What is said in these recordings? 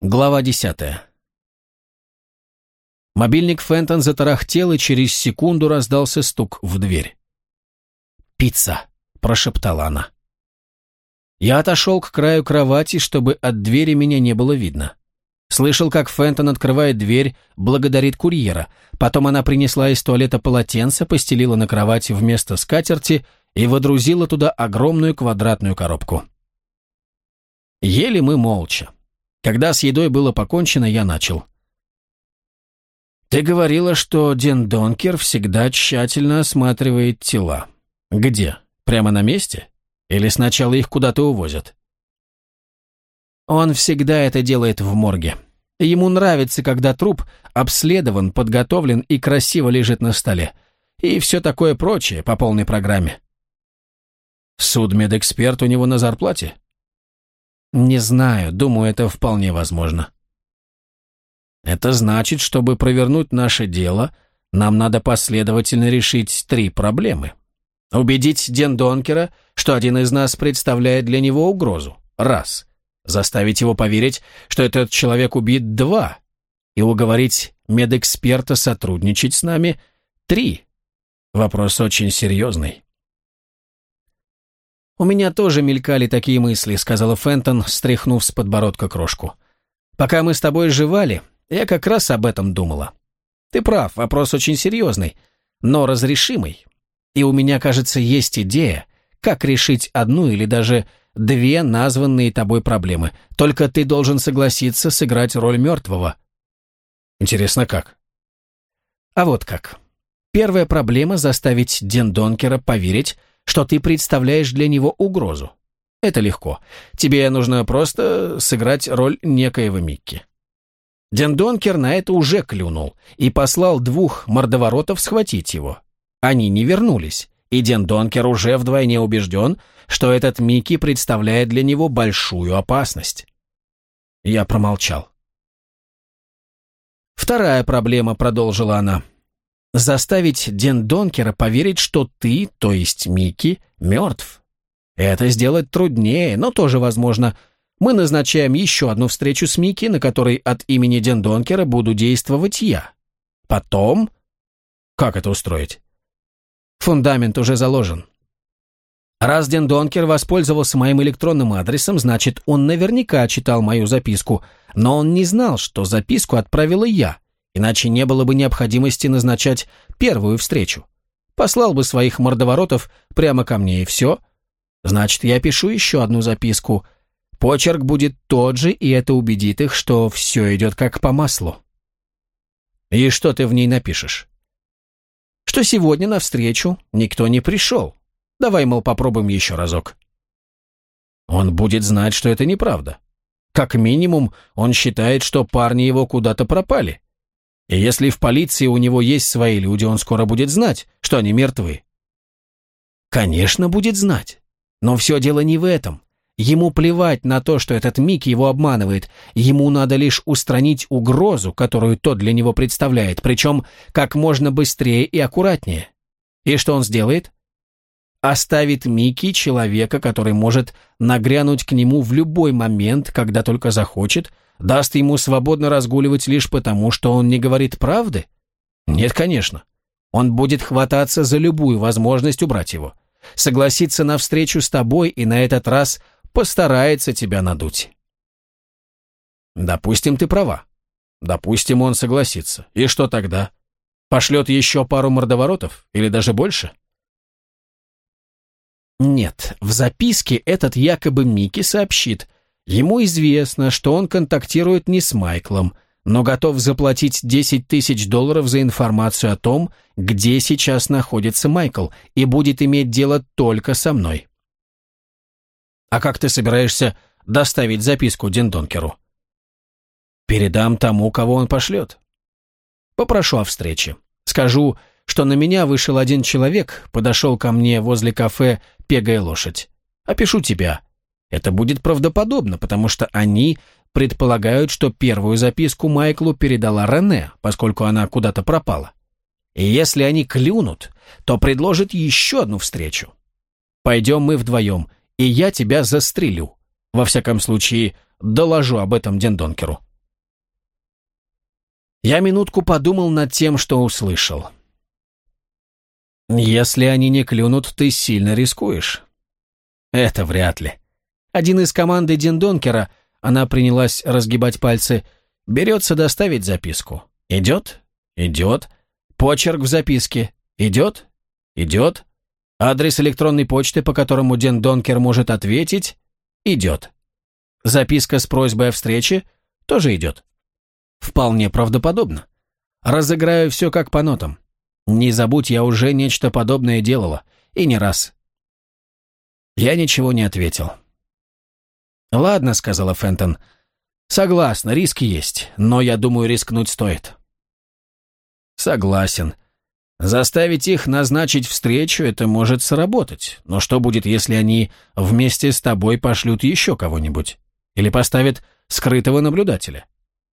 Глава десятая. Мобильник Фентон затарахтел, и через секунду раздался стук в дверь. «Пицца!» – прошептала она. Я отошел к краю кровати, чтобы от двери меня не было видно. Слышал, как Фентон открывает дверь, благодарит курьера. Потом она принесла из туалета полотенце, постелила на кровати вместо скатерти и водрузила туда огромную квадратную коробку. Ели мы молча. Когда с едой было покончено, я начал. «Ты говорила, что Ден Донкер всегда тщательно осматривает тела. Где? Прямо на месте? Или сначала их куда-то увозят?» «Он всегда это делает в морге. Ему нравится, когда труп обследован, подготовлен и красиво лежит на столе. И все такое прочее по полной программе». «Судмедэксперт у него на зарплате?» Не знаю, думаю, это вполне возможно. Это значит, чтобы провернуть наше дело, нам надо последовательно решить три проблемы. Убедить Ден Донкера, что один из нас представляет для него угрозу. Раз. Заставить его поверить, что этот человек убит. Два. И уговорить медэксперта сотрудничать с нами. Три. Вопрос очень серьезный. «У меня тоже мелькали такие мысли», — сказала Фентон, стряхнув с подбородка крошку. «Пока мы с тобой жевали, я как раз об этом думала. Ты прав, вопрос очень серьезный, но разрешимый. И у меня, кажется, есть идея, как решить одну или даже две названные тобой проблемы. Только ты должен согласиться сыграть роль мертвого». «Интересно, как?» «А вот как. Первая проблема — заставить Ден Донкера поверить, что ты представляешь для него угрозу. Это легко. Тебе нужно просто сыграть роль некоего Микки. Ден Донкер на это уже клюнул и послал двух мордоворотов схватить его. Они не вернулись, и Ден Донкер уже вдвойне убежден, что этот Микки представляет для него большую опасность. Я промолчал. Вторая проблема, продолжила она, заставить Ден Донкера поверить, что ты, то есть Микки, мертв. Это сделать труднее, но тоже возможно. Мы назначаем еще одну встречу с Микки, на которой от имени Ден Донкера буду действовать я. Потом... Как это устроить? Фундамент уже заложен. Раз Ден Донкер воспользовался моим электронным адресом, значит, он наверняка читал мою записку, но он не знал, что записку отправила я — Иначе не было бы необходимости назначать первую встречу. Послал бы своих мордоворотов прямо ко мне и все. Значит, я пишу еще одну записку. Почерк будет тот же, и это убедит их, что все идет как по маслу. И что ты в ней напишешь? Что сегодня на встречу никто не пришел. Давай, мол, попробуем еще разок. Он будет знать, что это неправда. Как минимум, он считает, что парни его куда-то пропали. И если в полиции у него есть свои люди, он скоро будет знать, что они мертвы. Конечно, будет знать. Но все дело не в этом. Ему плевать на то, что этот Мик его обманывает. Ему надо лишь устранить угрозу, которую тот для него представляет, причем как можно быстрее и аккуратнее. И что он сделает? Оставит Микки человека, который может нагрянуть к нему в любой момент, когда только захочет, даст ему свободно разгуливать лишь потому, что он не говорит правды? Нет, конечно. Он будет хвататься за любую возможность убрать его. Согласиться на встречу с тобой и на этот раз постарается тебя надуть. Допустим, ты права. Допустим, он согласится. И что тогда? Пошлет еще пару мордоворотов? Или даже больше? Нет, в записке этот якобы Микки сообщит – Ему известно, что он контактирует не с Майклом, но готов заплатить 10 тысяч долларов за информацию о том, где сейчас находится Майкл, и будет иметь дело только со мной. А как ты собираешься доставить записку Дендонкеру? Передам тому, кого он пошлет. Попрошу о встрече. Скажу, что на меня вышел один человек, подошел ко мне возле кафе «Пегая лошадь». Опишу тебя. Это будет правдоподобно, потому что они предполагают, что первую записку Майклу передала Рене, поскольку она куда-то пропала. И если они клюнут, то предложат еще одну встречу. Пойдем мы вдвоем, и я тебя застрелю. Во всяком случае, доложу об этом Дендонкеру. Я минутку подумал над тем, что услышал. «Если они не клюнут, ты сильно рискуешь». «Это вряд ли». Один из команды Диндонкера, она принялась разгибать пальцы, берется доставить записку. Идет? Идет. Почерк в записке. Идет? Идет. Адрес электронной почты, по которому Диндонкер может ответить? Идет. Записка с просьбой о встрече тоже идет. Вполне правдоподобно. Разыграю все как по нотам. Не забудь, я уже нечто подобное делала. И не раз. Я ничего не ответил. «Ладно», — сказала Фентон. «Согласна, риски есть, но я думаю, рискнуть стоит». «Согласен. Заставить их назначить встречу — это может сработать. Но что будет, если они вместе с тобой пошлют еще кого-нибудь? Или поставят скрытого наблюдателя?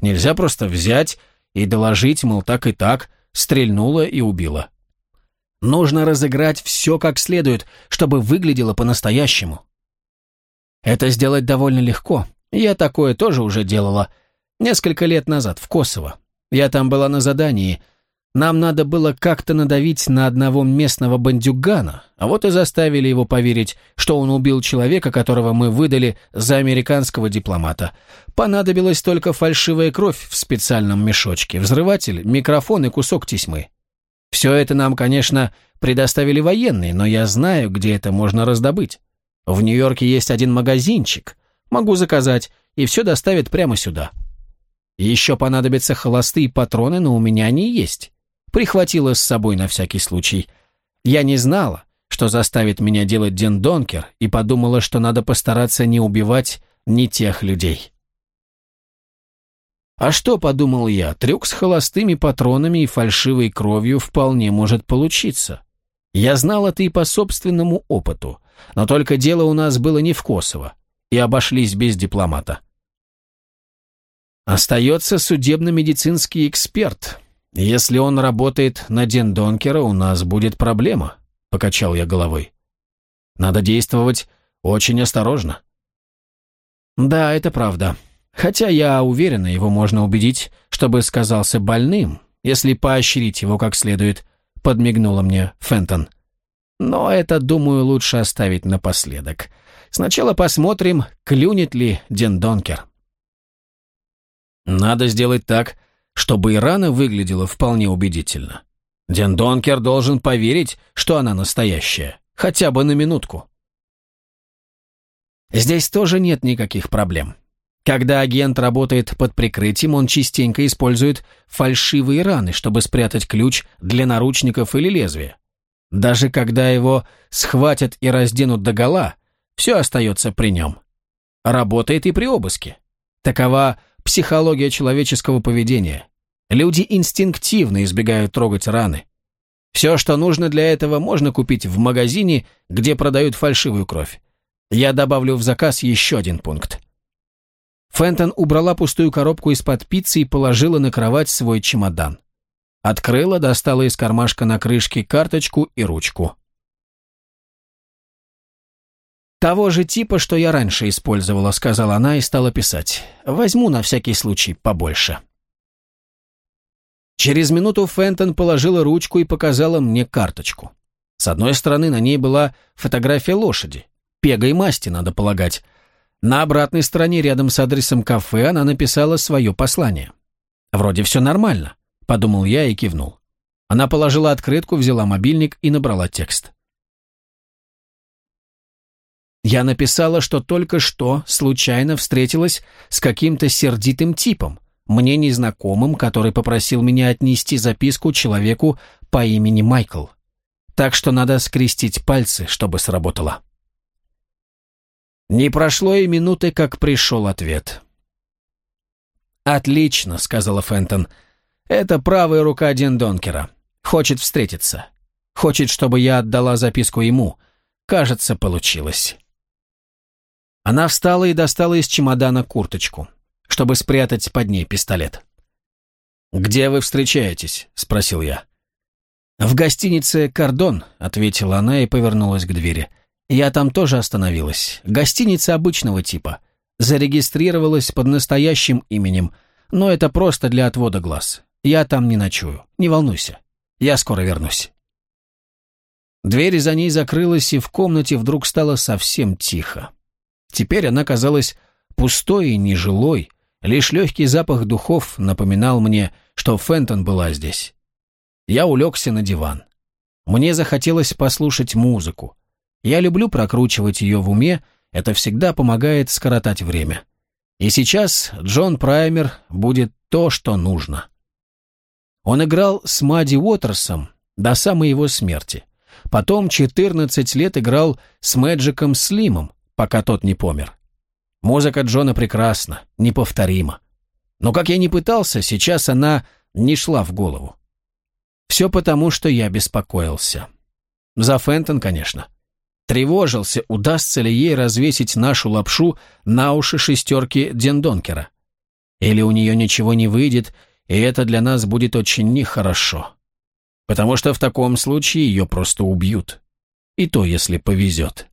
Нельзя просто взять и доложить, мол, так и так, стрельнула и убила. Нужно разыграть все как следует, чтобы выглядело по-настоящему. Это сделать довольно легко. Я такое тоже уже делала. Несколько лет назад, в Косово. Я там была на задании. Нам надо было как-то надавить на одного местного бандюгана, а вот и заставили его поверить, что он убил человека, которого мы выдали за американского дипломата. Понадобилась только фальшивая кровь в специальном мешочке, взрыватель, микрофон и кусок тесьмы. Все это нам, конечно, предоставили военные, но я знаю, где это можно раздобыть. В Нью-Йорке есть один магазинчик. Могу заказать, и все доставят прямо сюда. Еще понадобятся холостые патроны, но у меня они есть. Прихватила с собой на всякий случай. Я не знала, что заставит меня делать Ден Донкер, и подумала, что надо постараться не убивать не тех людей. А что, подумал я, трюк с холостыми патронами и фальшивой кровью вполне может получиться. Я знал это и по собственному опыту. Но только дело у нас было не в Косово, и обошлись без дипломата. Остается судебно-медицинский эксперт. Если он работает на Дендонкера, у нас будет проблема, покачал я головой. Надо действовать очень осторожно. Да, это правда. Хотя я уверена, его можно убедить, чтобы сказался больным, если поощрить его как следует, подмигнула мне Фентон. Но это, думаю, лучше оставить напоследок. Сначала посмотрим, клюнет ли Дендонкер. Надо сделать так, чтобы Ирана выглядела вполне убедительно. Дендонкер должен поверить, что она настоящая, хотя бы на минутку. Здесь тоже нет никаких проблем. Когда агент работает под прикрытием, он частенько использует фальшивые раны, чтобы спрятать ключ для наручников или лезвия. Даже когда его схватят и разденут догола, все остается при нем. Работает и при обыске. Такова психология человеческого поведения. Люди инстинктивно избегают трогать раны. Все, что нужно для этого, можно купить в магазине, где продают фальшивую кровь. Я добавлю в заказ еще один пункт. Фентон убрала пустую коробку из-под пиццы и положила на кровать свой чемодан. Открыла, достала из кармашка на крышке карточку и ручку. «Того же типа, что я раньше использовала», — сказала она и стала писать. «Возьму на всякий случай побольше». Через минуту Фентон положила ручку и показала мне карточку. С одной стороны на ней была фотография лошади. Пегой масти, надо полагать. На обратной стороне, рядом с адресом кафе, она написала свое послание. Вроде все нормально подумал я и кивнул. Она положила открытку, взяла мобильник и набрала текст. Я написала, что только что случайно встретилась с каким-то сердитым типом, мне незнакомым, который попросил меня отнести записку человеку по имени Майкл. Так что надо скрестить пальцы, чтобы сработало. Не прошло и минуты, как пришел ответ. «Отлично», — сказала Фентон, — это правая рука Дендонкера. Хочет встретиться. Хочет, чтобы я отдала записку ему. Кажется, получилось. Она встала и достала из чемодана курточку, чтобы спрятать под ней пистолет. «Где вы встречаетесь?» – спросил я. «В гостинице «Кордон», – ответила она и повернулась к двери. «Я там тоже остановилась. Гостиница обычного типа. Зарегистрировалась под настоящим именем, но это просто для отвода глаз. Я там не ночую, не волнуйся. Я скоро вернусь». Дверь за ней закрылась, и в комнате вдруг стало совсем тихо. Теперь она казалась пустой и нежилой, лишь легкий запах духов напоминал мне, что Фентон была здесь. Я улегся на диван. Мне захотелось послушать музыку. Я люблю прокручивать ее в уме, это всегда помогает скоротать время. И сейчас Джон Праймер будет то, что нужно. Он играл с Мадди Уотерсом до самой его смерти. Потом 14 лет играл с Мэджиком Слимом, пока тот не помер. Музыка Джона прекрасна, неповторима. Но как я ни пытался, сейчас она не шла в голову. Все потому, что я беспокоился. За Фентон, конечно. Тревожился, удастся ли ей развесить нашу лапшу на уши шестерки Дендонкера. Или у нее ничего не выйдет, и это для нас будет очень нехорошо. Потому что в таком случае ее просто убьют. И то, если повезет.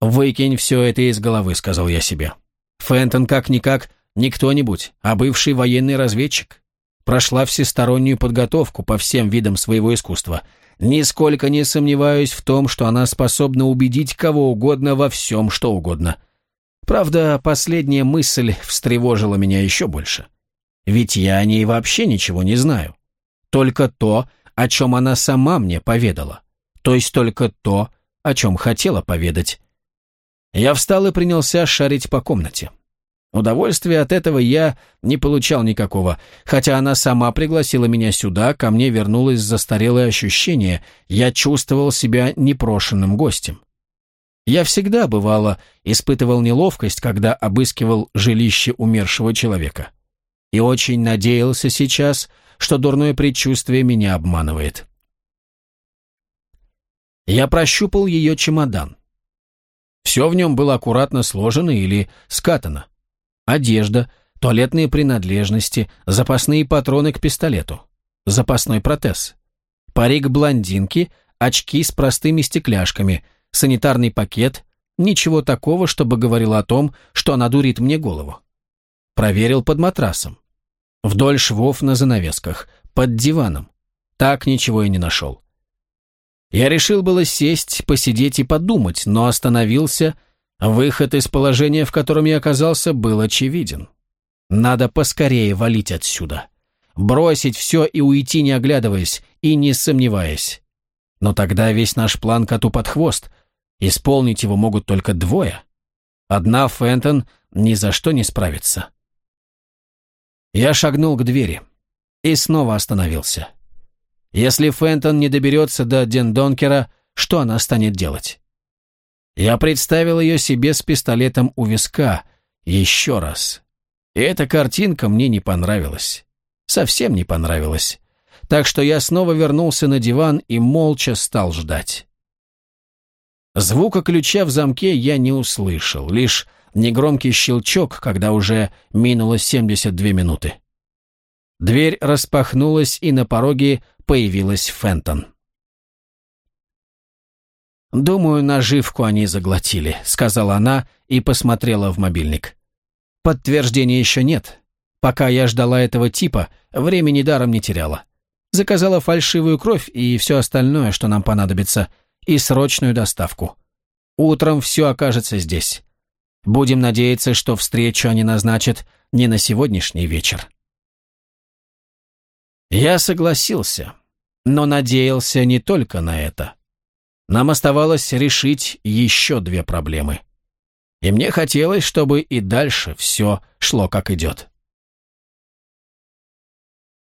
«Выкинь все это из головы», — сказал я себе. «Фентон как-никак не кто-нибудь, а бывший военный разведчик прошла всестороннюю подготовку по всем видам своего искусства. Нисколько не сомневаюсь в том, что она способна убедить кого угодно во всем, что угодно. Правда, последняя мысль встревожила меня еще больше. Ведь я о ней вообще ничего не знаю. Только то, о чем она сама мне поведала. То есть только то, о чем хотела поведать. Я встал и принялся шарить по комнате. Удовольствия от этого я не получал никакого, хотя она сама пригласила меня сюда, ко мне вернулось застарелое ощущение, я чувствовал себя непрошенным гостем. Я всегда, бывало, испытывал неловкость, когда обыскивал жилище умершего человека. И очень надеялся сейчас, что дурное предчувствие меня обманывает. Я прощупал ее чемодан. Все в нем было аккуратно сложено или скатано одежда, туалетные принадлежности, запасные патроны к пистолету, запасной протез, парик блондинки, очки с простыми стекляшками, санитарный пакет, ничего такого, чтобы говорило о том, что она дурит мне голову. Проверил под матрасом. Вдоль швов на занавесках, под диваном. Так ничего и не нашел. Я решил было сесть, посидеть и подумать, но остановился, Выход из положения, в котором я оказался, был очевиден. Надо поскорее валить отсюда. Бросить все и уйти, не оглядываясь и не сомневаясь. Но тогда весь наш план коту под хвост. Исполнить его могут только двое. Одна Фентон ни за что не справится. Я шагнул к двери и снова остановился. Если Фентон не доберется до Дендонкера, что она станет делать? Я представил ее себе с пистолетом у виска. Еще раз. И эта картинка мне не понравилась. Совсем не понравилась. Так что я снова вернулся на диван и молча стал ждать. Звука ключа в замке я не услышал, лишь негромкий щелчок, когда уже минуло 72 минуты. Дверь распахнулась, и на пороге появилась Фентон. «Думаю, наживку они заглотили», — сказала она и посмотрела в мобильник. «Подтверждения еще нет. Пока я ждала этого типа, времени даром не теряла. Заказала фальшивую кровь и все остальное, что нам понадобится, и срочную доставку. Утром все окажется здесь. Будем надеяться, что встречу они назначат не на сегодняшний вечер». Я согласился, но надеялся не только на это. Нам оставалось решить еще две проблемы. И мне хотелось, чтобы и дальше все шло как идет.